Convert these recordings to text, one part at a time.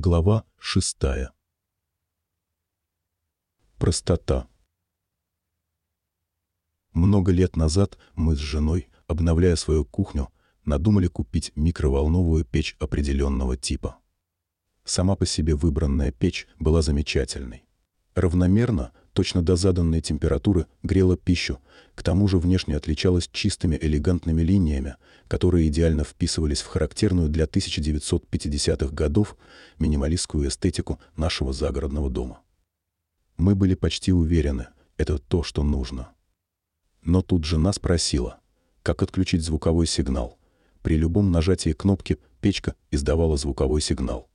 Глава шестая. Простота. Много лет назад мы с женой, обновляя свою кухню, надумали купить микроволновую печь определенного типа. Сама по себе выбранная печь была замечательной. Равномерно, точно до заданной температуры, грела пищу, к тому же внешне отличалась чистыми элегантными линиями, которые идеально вписывались в характерную для 1950-х годов минималистскую эстетику нашего загородного дома. Мы были почти уверены, это то, что нужно. Но тут жена спросила, как отключить звуковой сигнал. При любом нажатии кнопки печка издавала звуковой сигнал.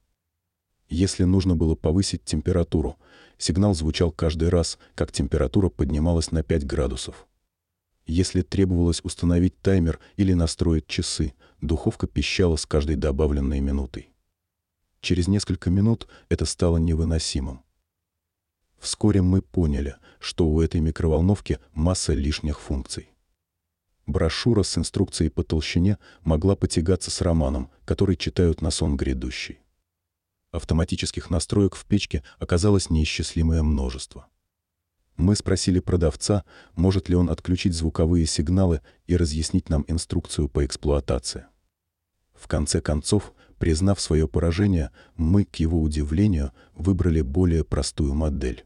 Если нужно было повысить температуру, сигнал звучал каждый раз, как температура поднималась на 5 градусов. Если требовалось установить таймер или настроить часы, духовка пищала с каждой добавленной минутой. Через несколько минут это стало невыносимым. Вскоре мы поняли, что у этой микроволновки масса лишних функций. Брошюра с инструкцией по толщине могла потягаться с романом, который читают на сон грядущий. Автоматических настроек в печке оказалось неисчислимое множество. Мы спросили продавца, может ли он отключить звуковые сигналы и разъяснить нам инструкцию по эксплуатации. В конце концов, признав свое поражение, мы, к его удивлению, выбрали более простую модель.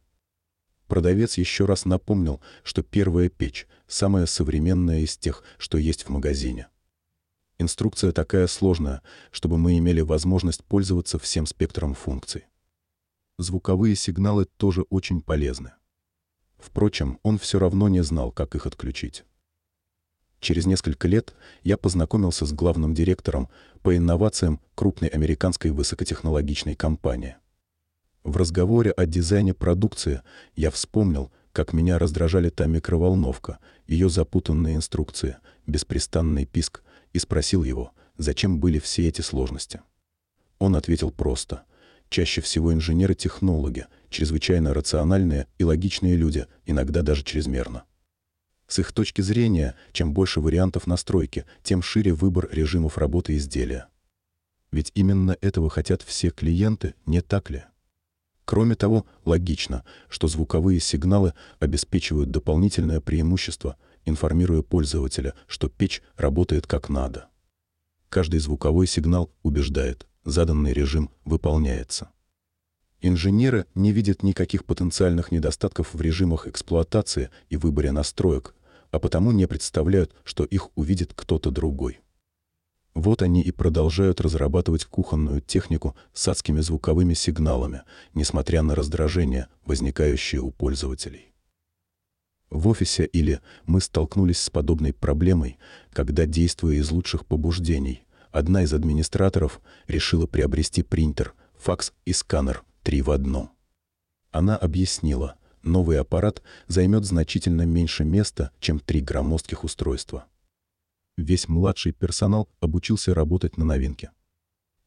Продавец еще раз напомнил, что первая печь – самая современная из тех, что есть в магазине. Инструкция такая сложная, чтобы мы имели возможность пользоваться всем спектром функций. Звуковые сигналы тоже очень полезны. Впрочем, он все равно не знал, как их отключить. Через несколько лет я познакомился с главным директором по инновациям крупной американской высокотехнологичной компании. В разговоре о дизайне продукции я вспомнил, как меня раздражали та микроволновка, ее запутанные инструкции, беспрестанный писк, и спросил его, зачем были все эти сложности. Он ответил просто. Чаще всего инженеры-технологи, чрезвычайно рациональные и логичные люди, иногда даже чрезмерно. С их точки зрения, чем больше вариантов настройки, тем шире выбор режимов работы изделия. Ведь именно этого хотят все клиенты, не так ли? Кроме того, логично, что звуковые сигналы обеспечивают дополнительное преимущество, информируя пользователя, что печь работает как надо. Каждый звуковой сигнал убеждает, заданный режим выполняется. Инженеры не видят никаких потенциальных недостатков в режимах эксплуатации и выборе настроек, а потому не представляют, что их увидит кто-то другой. Вот они и продолжают разрабатывать кухонную технику с адскими звуковыми сигналами, несмотря на раздражение, возникающее у пользователей. В офисе или мы столкнулись с подобной проблемой, когда, действуя из лучших побуждений, одна из администраторов решила приобрести принтер, факс и сканер три в одном. Она объяснила, новый аппарат займет значительно меньше места, чем три громоздких устройства. Весь младший персонал обучился работать на новинке.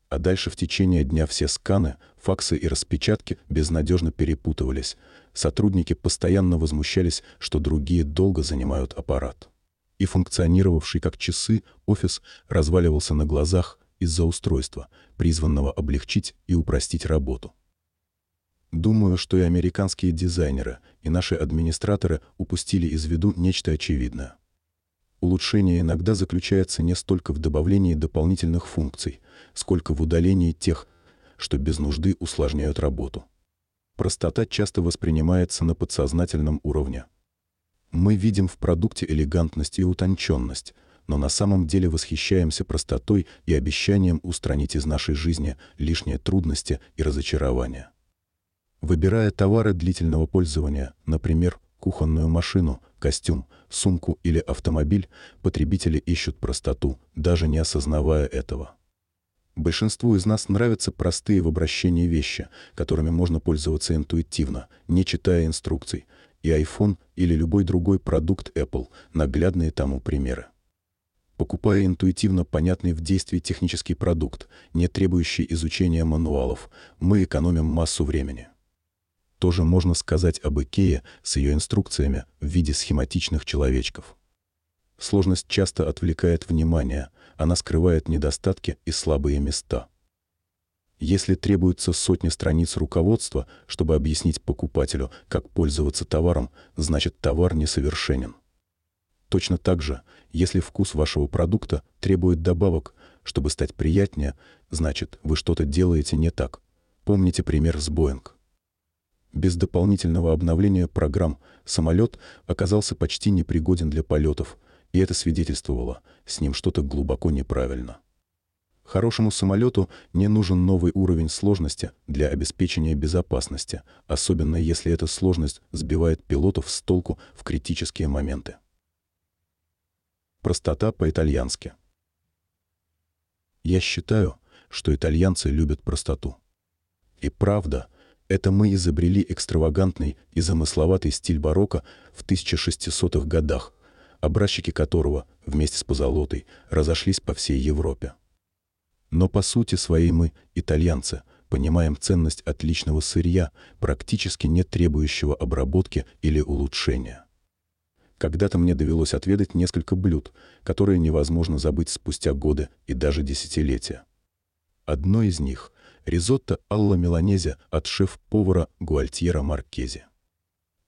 А дальше в течение дня все сканы, факсы и распечатки безнадежно перепутывались. Сотрудники постоянно возмущались, что другие долго занимают аппарат. И функционировавший как часы офис разваливался на глазах из-за устройства, призванного облегчить и упростить работу. Думаю, что и американские дизайнеры, и наши администраторы упустили из виду нечто очевидное. Улучшение иногда заключается не столько в добавлении дополнительных функций, сколько в удалении тех, что без нужды усложняют работу. Простота часто воспринимается на подсознательном уровне. Мы видим в продукте элегантность и утонченность, но на самом деле восхищаемся простотой и обещанием устранить из нашей жизни лишние трудности и разочарования. Выбирая товары длительного пользования, например, кухонную машину, костюм, сумку или автомобиль, потребители ищут простоту, даже не осознавая этого. Большинству из нас нравятся простые в обращении вещи, которыми можно пользоваться интуитивно, не читая инструкций, и iPhone или любой другой продукт Apple – наглядные тому примеры. Покупая интуитивно понятный в действии технический продукт, не требующий изучения мануалов, мы экономим массу времени. Тоже можно сказать об Икее с ее инструкциями в виде схематичных человечков. Сложность часто отвлекает внимание, она скрывает недостатки и слабые места. Если требуется сотни страниц руководства, чтобы объяснить покупателю, как пользоваться товаром, значит товар несовершенен. Точно так же, если вкус вашего продукта требует добавок, чтобы стать приятнее, значит вы что-то делаете не так. Помните пример с Боинг. Без дополнительного обновления программ самолет оказался почти непригоден для полетов, и это свидетельствовало, с ним что-то глубоко неправильно. Хорошему самолету не нужен новый уровень сложности для обеспечения безопасности, особенно если эта сложность сбивает пилотов с толку в критические моменты. Простота по-итальянски. Я считаю, что итальянцы любят простоту. И правда, это мы изобрели экстравагантный и замысловатый стиль барокко в 1600-х годах, образчики которого вместе с позолотой разошлись по всей Европе. Но по сути своей мы, итальянцы, понимаем ценность отличного сырья, практически не требующего обработки или улучшения. Когда-то мне довелось отведать несколько блюд, которые невозможно забыть спустя годы и даже десятилетия. Одно из них — ризотто алла меланезе от шеф-повара Гуальтьера Маркези.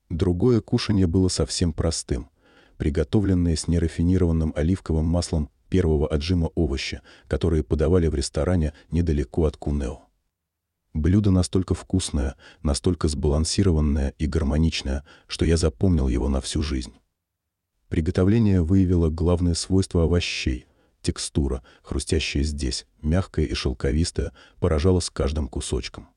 Другое кушанье было совсем простым, приготовленное с нерафинированным оливковым маслом первого отжима овощи, которые подавали в ресторане недалеко от Кунео. Блюдо настолько вкусное, настолько сбалансированное и гармоничное, что я запомнил его на всю жизнь. Приготовление выявило главное свойство овощей — текстура, хрустящая здесь, мягкая и шелковистая, поражала с каждым кусочком.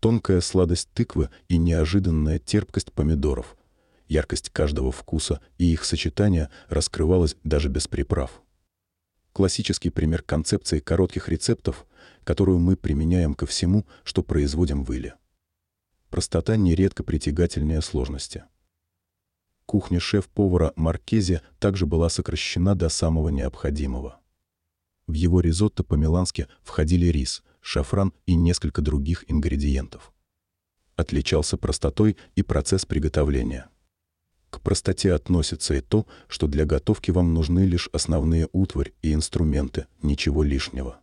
Тонкая сладость тыквы и неожиданная терпкость помидоров — яркость каждого вкуса и их сочетание раскрывалось даже без приправ классический пример концепции коротких рецептов, которую мы применяем ко всему, что производим в Иле. Простота нередко притягательнее сложности. Кухня шеф-повара Маркези также была сокращена до самого необходимого. В его ризотто по-милански входили рис, шафран и несколько других ингредиентов. Отличался простотой и процесс приготовления. К простоте относится и то, что для готовки вам нужны лишь основные утварь и инструменты, ничего лишнего.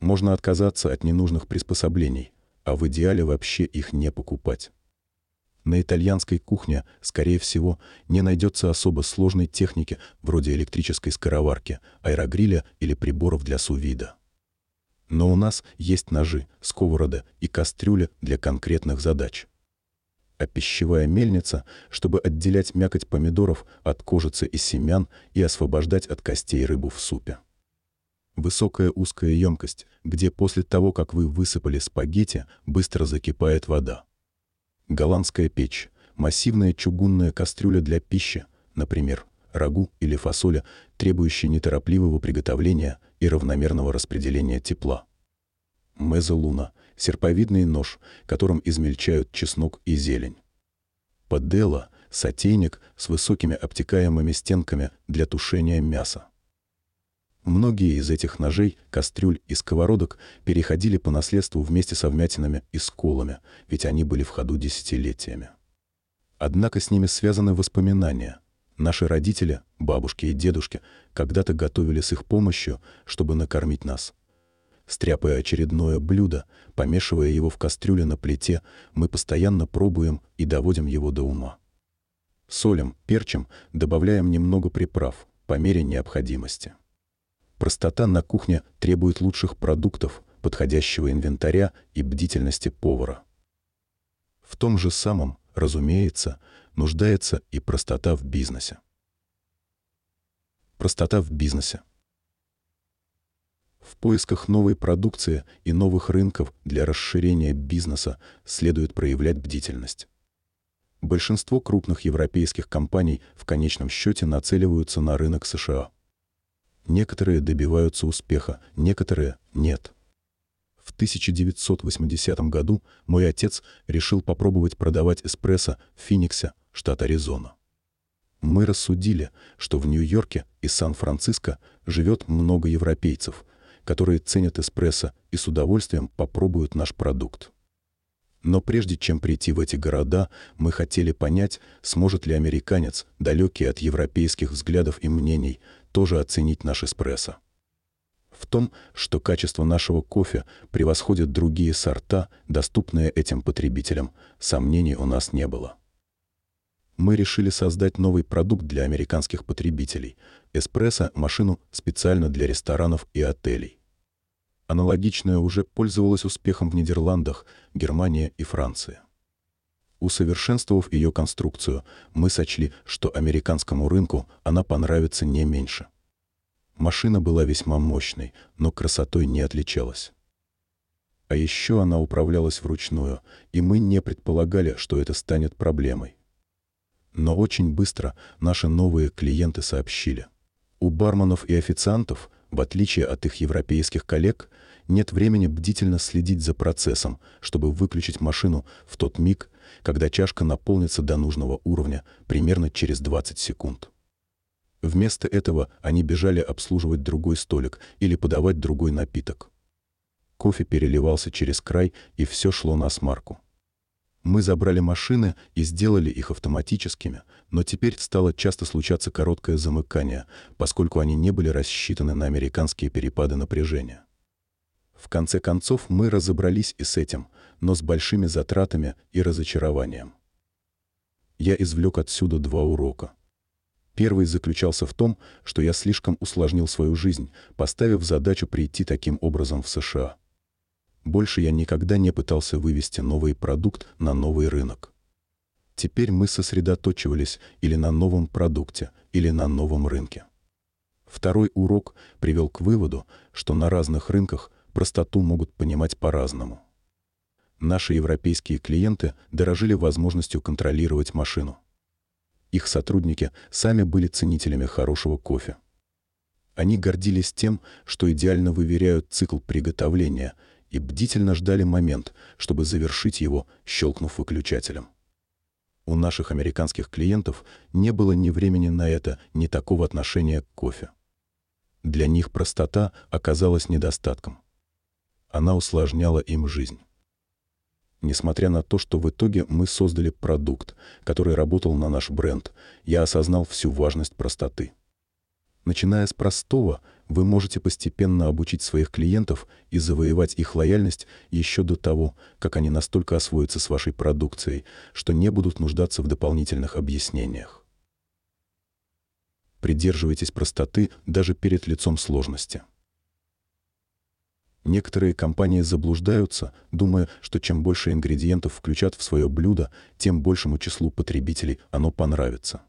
Можно отказаться от ненужных приспособлений, а в идеале вообще их не покупать. На итальянской кухне, скорее всего, не найдется особо сложной техники вроде электрической скороварки, аэрогриля или приборов для сувида. Но у нас есть ножи, сковорода и кастрюля для конкретных задач а пищевая мельница, чтобы отделять мякоть помидоров от кожицы и семян и освобождать от костей рыбу в супе. Высокая узкая емкость, где после того, как вы высыпали спагетти, быстро закипает вода. Голландская печь, массивная чугунная кастрюля для пищи, например, рагу или фасоля, требующая неторопливого приготовления и равномерного распределения тепла. Мезолуна — серповидный нож, которым измельчают чеснок и зелень. Паделла — сотейник с высокими обтекаемыми стенками для тушения мяса. Многие из этих ножей, кастрюль и сковородок переходили по наследству вместе со вмятинами и сколами, ведь они были в ходу десятилетиями. Однако с ними связаны воспоминания. Наши родители, бабушки и дедушки когда-то готовили с их помощью, чтобы накормить нас — Стряпая очередное блюдо, помешивая его в кастрюле на плите, мы постоянно пробуем и доводим его до ума. Солим, перчим, добавляем немного приправ по мере необходимости. Простота на кухне требует лучших продуктов, подходящего инвентаря и бдительности повара. В том же самом, разумеется, нуждается и простота в бизнесе. Простота в бизнесе. В поисках новой продукции и новых рынков для расширения бизнеса следует проявлять бдительность. Большинство крупных европейских компаний в конечном счете нацеливаются на рынок США. Некоторые добиваются успеха, некоторые — нет. В 1980 году мой отец решил попробовать продавать эспрессо в Финиксе, штат Аризона. Мы рассудили, что в Нью-Йорке и Сан-Франциско живет много европейцев — которые ценят эспрессо и с удовольствием попробуют наш продукт. Но прежде чем прийти в эти города, мы хотели понять, сможет ли американец, далекий от европейских взглядов и мнений, тоже оценить наш эспрессо. В том, что качество нашего кофе превосходит другие сорта, доступные этим потребителям, сомнений у нас не было. Мы решили создать новый продукт для американских потребителей – эспрессо-машину специально для ресторанов и отелей. Аналогичная уже пользовалась успехом в Нидерландах, Германии и Франции. Усовершенствовав ее конструкцию, мы сочли, что американскому рынку она понравится не меньше. Машина была весьма мощной, но красотой не отличалась. А еще она управлялась вручную, и мы не предполагали, что это станет проблемой. Но очень быстро наши новые клиенты сообщили. У барменов и официантов, в отличие от их европейских коллег, нет времени бдительно следить за процессом, чтобы выключить машину в тот миг, когда чашка наполнится до нужного уровня примерно через 20 секунд. Вместо этого они бежали обслуживать другой столик или подавать другой напиток. Кофе переливался через край, и все шло на смарку. Мы забрали машины и сделали их автоматическими, но теперь стало часто случаться короткое замыкание, поскольку они не были рассчитаны на американские перепады напряжения. В конце концов мы разобрались и с этим, но с большими затратами и разочарованием. Я извлек отсюда два урока. Первый заключался в том, что я слишком усложнил свою жизнь, поставив задачу прийти таким образом в США. Больше я никогда не пытался вывести новый продукт на новый рынок. Теперь мы сосредоточивались или на новом продукте, или на новом рынке. Второй урок привел к выводу, что на разных рынках простоту могут понимать по-разному. Наши европейские клиенты дорожили возможностью контролировать машину. Их сотрудники сами были ценителями хорошего кофе. Они гордились тем, что идеально выверяют цикл приготовления и бдительно ждали момент, чтобы завершить его, щелкнув выключателем. У наших американских клиентов не было ни времени на это, ни такого отношения к кофе. Для них простота оказалась недостатком. Она усложняла им жизнь несмотря на то, что в итоге мы создали продукт, который работал на наш бренд, я осознал всю важность простоты. Начиная с простого, вы можете постепенно обучить своих клиентов и завоевать их лояльность еще до того, как они настолько освоятся с вашей продукцией, что не будут нуждаться в дополнительных объяснениях. Придерживайтесь простоты даже перед лицом сложности. Некоторые компании заблуждаются, думая, что чем больше ингредиентов включат в свое блюдо, тем большему числу потребителей оно понравится.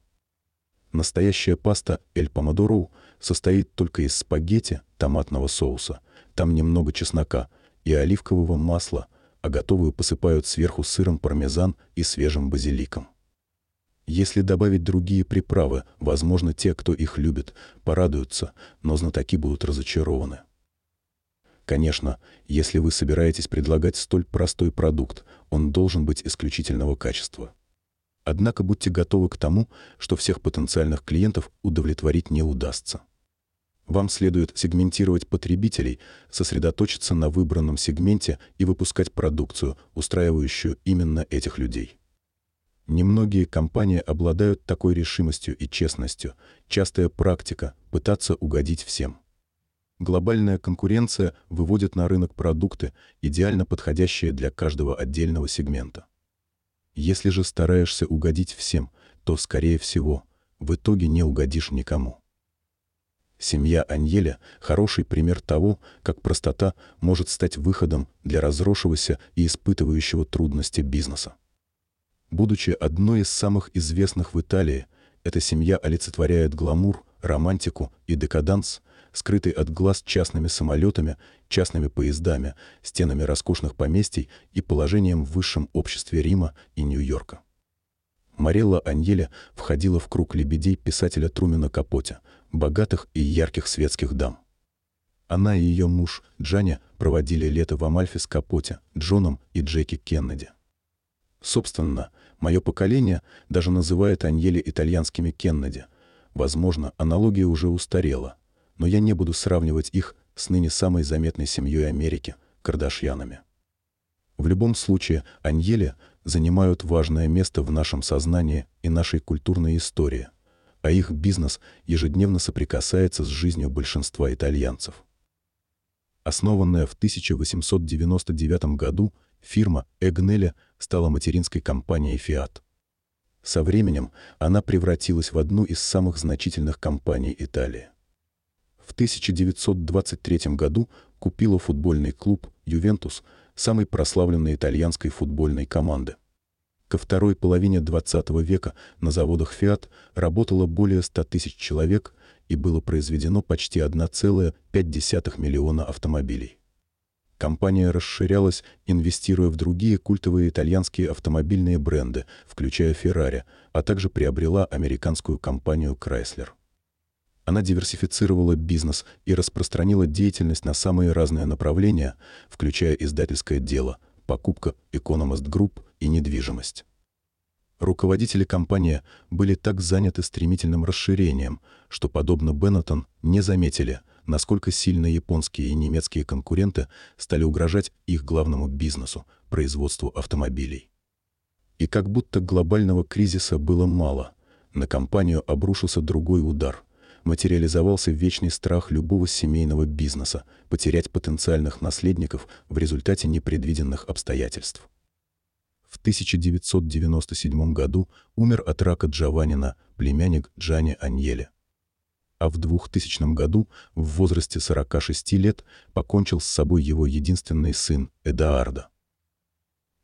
Настоящая паста «Эль Помодоро» состоит только из спагетти, томатного соуса, там немного чеснока и оливкового масла, а готовую посыпают сверху сыром пармезан и свежим базиликом. Если добавить другие приправы, возможно, те, кто их любит, порадуются, но знатоки будут разочарованы. Конечно, если вы собираетесь предлагать столь простой продукт, он должен быть исключительного качества. Однако будьте готовы к тому, что всех потенциальных клиентов удовлетворить не удастся. Вам следует сегментировать потребителей, сосредоточиться на выбранном сегменте и выпускать продукцию, устраивающую именно этих людей. Немногие компании обладают такой решимостью и честностью, частая практика – пытаться угодить всем. Глобальная конкуренция выводит на рынок продукты, идеально подходящие для каждого отдельного сегмента. Если же стараешься угодить всем, то, скорее всего, в итоге не угодишь никому. Семья Аньеля – хороший пример того, как простота может стать выходом для разросшегося и испытывающего трудности бизнеса. Будучи одной из самых известных в Италии, эта семья олицетворяет гламур, романтику и декаданс, скрытый от глаз частными самолетами, частными поездами, стенами роскошных поместий и положением в высшем обществе Рима и Нью-Йорка. Марелла Аньеля входила в круг лебедей писателя Трумена Капоте, богатых и ярких светских дам. Она и ее муж Джаня проводили лето в Амальфе с Капоте, Джоном и Джеки Кеннеди. Собственно, мое поколение даже называет Аньели итальянскими Кеннеди. Возможно, аналогия уже устарела – но я не буду сравнивать их с ныне самой заметной семьей Америки – Кардашьянами. В любом случае, Аньели занимают важное место в нашем сознании и нашей культурной истории, а их бизнес ежедневно соприкасается с жизнью большинства итальянцев. Основанная в 1899 году, фирма Эгнеля стала материнской компанией Fiat. Со временем она превратилась в одну из самых значительных компаний Италии. В 1923 году купила футбольный клуб «Ювентус», самой прославленной итальянской футбольной команды. Ко второй половине XX века на заводах «Фиат» работало более 100 тысяч человек и было произведено почти 1,5 миллиона автомобилей. Компания расширялась, инвестируя в другие культовые итальянские автомобильные бренды, включая Ferrari, а также приобрела американскую компанию Chrysler. Она диверсифицировала бизнес и распространила деятельность на самые разные направления, включая издательское дело, покупка Economist Group и недвижимость. Руководители компании были так заняты стремительным расширением, что, подобно Беннетон, не заметили, насколько сильно японские и немецкие конкуренты стали угрожать их главному бизнесу – производству автомобилей. И как будто глобального кризиса было мало, на компанию обрушился другой удар. Материализовался вечный страх любого семейного бизнеса – потерять потенциальных наследников в результате непредвиденных обстоятельств. В 1997 году умер от рака Джованнина племянник Джани Аньеле. А в 2000 году, в возрасте 46 лет, покончил с собой его единственный сын Эдаарда.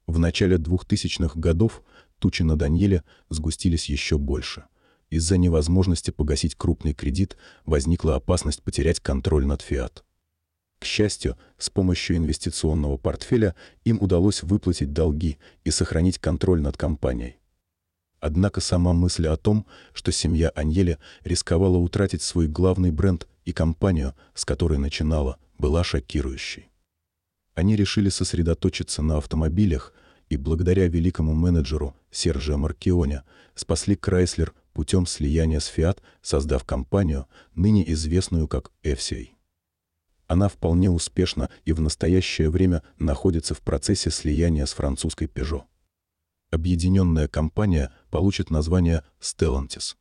В начале 2000-х годов тучи на Даньеле сгустились еще больше. Из-за невозможности погасить крупный кредит возникла опасность потерять контроль над «Фиат». К счастью, с помощью инвестиционного портфеля им удалось выплатить долги и сохранить контроль над компанией. Однако сама мысль о том, что семья Аньеля рисковала утратить свой главный бренд и компанию, с которой начинала, была шокирующей. Они решили сосредоточиться на автомобилях и благодаря великому менеджеру Сержио Маркионе спасли Крайслер путем слияния с Fiat, создав компанию, ныне известную как FCA. Она вполне успешно и в настоящее время находится в процессе слияния с французской Peugeot. Объединенная компания получит название Stellantis.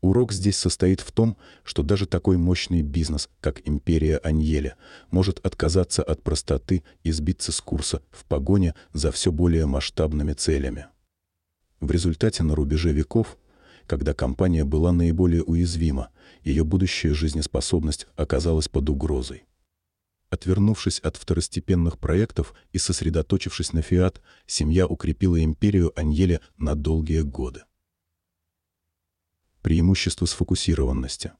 Урок здесь состоит в том, что даже такой мощный бизнес, как империя Аньеля, может отказаться от простоты и сбиться с курса в погоне за все более масштабными целями. В результате на рубеже веков когда компания была наиболее уязвима, ее будущая жизнеспособность оказалась под угрозой. Отвернувшись от второстепенных проектов и сосредоточившись на «Фиат», семья укрепила империю Аньеля на долгие годы. Преимущество сфокусированности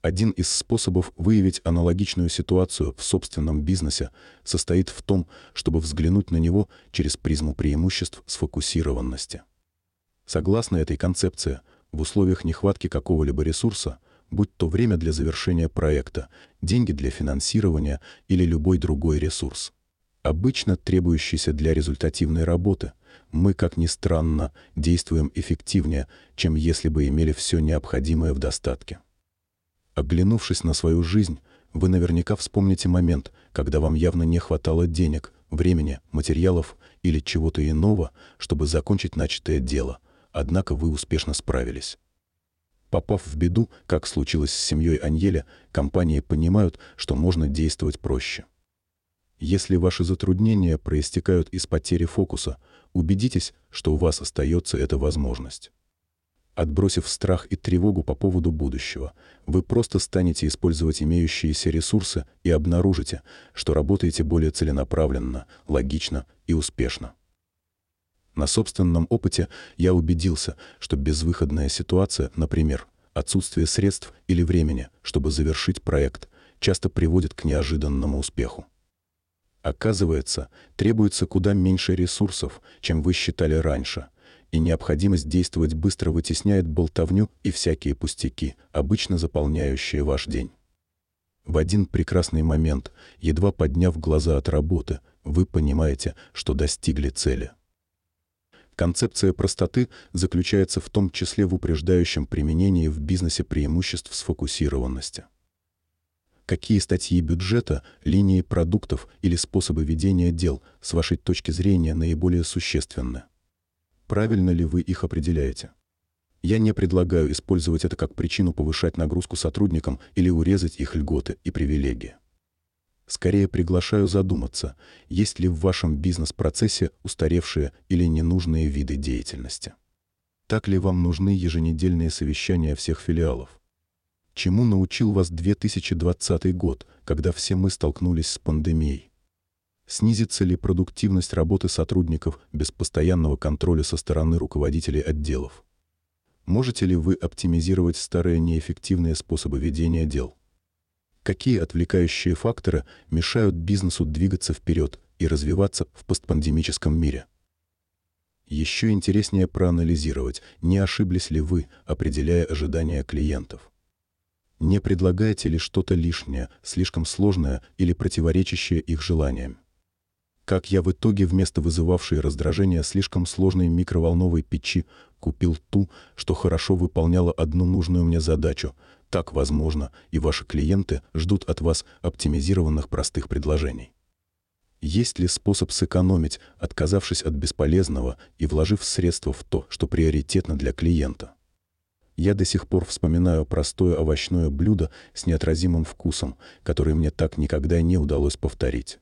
один из способов выявить аналогичную ситуацию в собственном бизнесе состоит в том, чтобы взглянуть на него через призму преимуществ сфокусированности. Согласно этой концепции, в условиях нехватки какого-либо ресурса, будь то время для завершения проекта, деньги для финансирования или любой другой ресурс, обычно требующийся для результативной работы, мы, как ни странно, действуем эффективнее, чем если бы имели все необходимое в достатке. Оглянувшись на свою жизнь, вы наверняка вспомните момент, когда вам явно не хватало денег, времени, материалов или чего-то иного, чтобы закончить начатое дело, однако вы успешно справились. Попав в беду, как случилось с семьей Аньеля, компании понимают, что можно действовать проще. Если ваши затруднения проистекают из потери фокуса, убедитесь, что у вас остается эта возможность. Отбросив страх и тревогу по поводу будущего, вы просто станете использовать имеющиеся ресурсы и обнаружите, что работаете более целенаправленно, логично и успешно. На собственном опыте я убедился, что безвыходная ситуация, например, отсутствие средств или времени, чтобы завершить проект, часто приводит к неожиданному успеху. Оказывается, требуется куда меньше ресурсов, чем вы считали раньше, и необходимость действовать быстро вытесняет болтовню и всякие пустяки, обычно заполняющие ваш день. В один прекрасный момент, едва подняв глаза от работы, вы понимаете, что достигли цели. Концепция простоты заключается в том числе в упреждающем применении в бизнесе преимуществ сфокусированности. Какие статьи бюджета, линии продуктов или способы ведения дел с вашей точки зрения наиболее существенны? Правильно ли вы их определяете? Я не предлагаю использовать это как причину повышать нагрузку сотрудникам или урезать их льготы и привилегии. Скорее приглашаю задуматься, есть ли в вашем бизнес-процессе устаревшие или ненужные виды деятельности. Так ли вам нужны еженедельные совещания всех филиалов? Чему научил вас 2020 год, когда все мы столкнулись с пандемией? Снизится ли продуктивность работы сотрудников без постоянного контроля со стороны руководителей отделов? Можете ли вы оптимизировать старые неэффективные способы ведения дел? Какие отвлекающие факторы мешают бизнесу двигаться вперед и развиваться в постпандемическом мире? Еще интереснее проанализировать, не ошиблись ли вы, определяя ожидания клиентов. Не предлагаете ли что-то лишнее, слишком сложное или противоречащее их желаниям? Как я в итоге вместо вызывавшей раздражение слишком сложной микроволновой печи купил ту, что хорошо выполняла одну нужную мне задачу. Так, возможно, и ваши клиенты ждут от вас оптимизированных простых предложений. Есть ли способ сэкономить, отказавшись от бесполезного и вложив средства в то, что приоритетно для клиента? Я до сих пор вспоминаю простое овощное блюдо с неотразимым вкусом, которое мне так никогда не удалось повторить.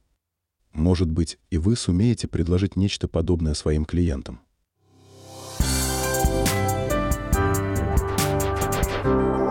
Может быть, и вы сумеете предложить нечто подобное своим клиентам. thank you